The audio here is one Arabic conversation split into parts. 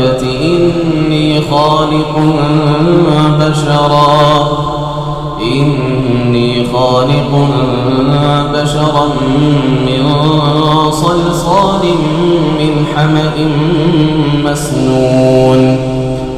إني خالق بشرا. إني خالق بشرا من صلصال من حمأ مسنون.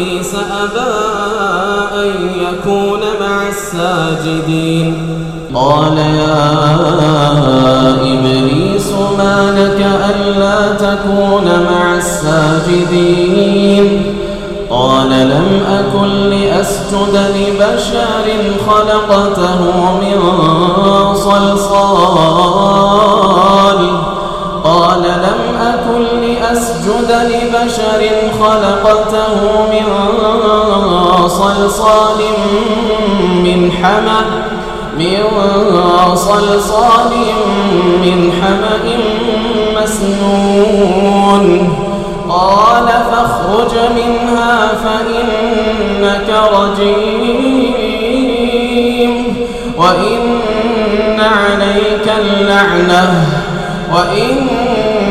إبليس أبى أن يكون مع الساجدين. قال يا إبليس ما لك ألا تكون مع الساجدين؟ قال لم أكن لأسجد لبشر خلقته من صلصال. قال لم أكن لأسجد لبشر خلقته من صلصال من حمأ من صلصال من حمأ مسنون. قال فاخرج منها فإنك رجيم وإن عليك اللعنة وإن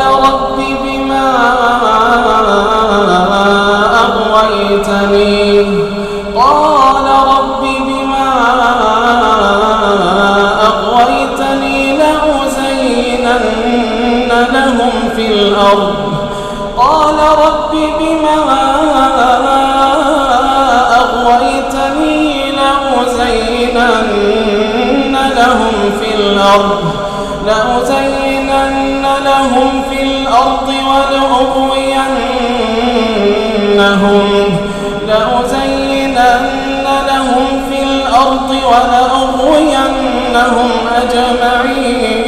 رب بما أغويتني. قال رب بما أغويتني لأزينن لهم في الأرض. قال رب بما الأرض لأزينن لهم في الأرض ولأغوينهم لأزينن لهم في الأرض ولأغوينهم أجمعين.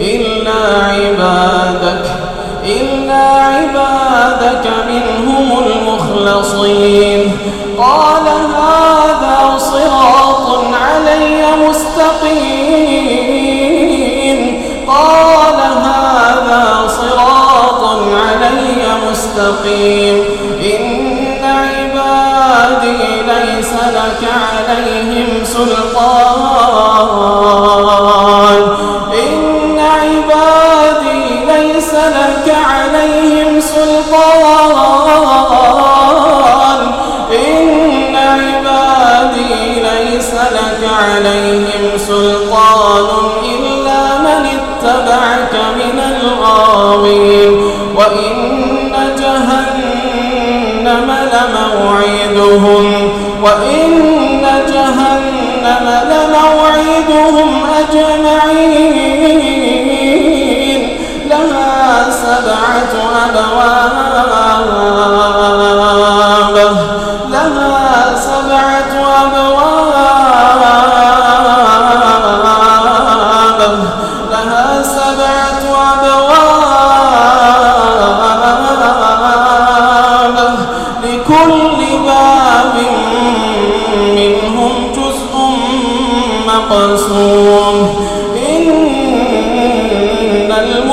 إلا عبادك إلا عبادك منهم المخلصين. قال هذا صراط علي مستقيم. لموعدهم وإن جهنم لموعدهم أجمعين. لها سبعة أبواب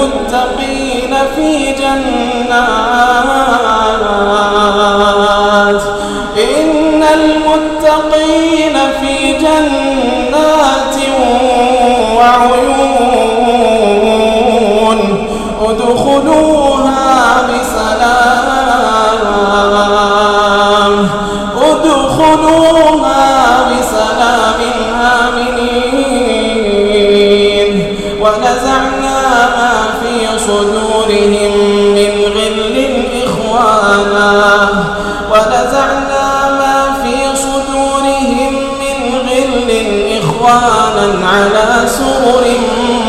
المتقين في جنات. صدورهم من غل إخوانا ونزعنا ما في صدورهم من غل إخوانا على سرر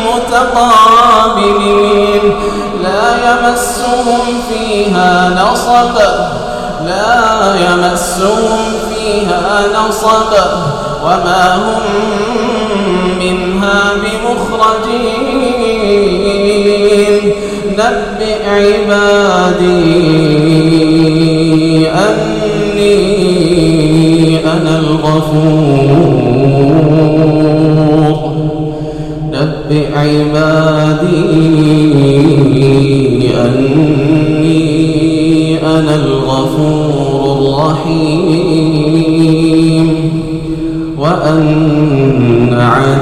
متقابلين. لا يمسهم فيها نصب. لا يمسهم فيها نصب. وما هم منها بمخرجين. نبئ عبادي أني أنا الغفور. نبئ عبادي أني أنا الغفور الرحيم. وأن عذابي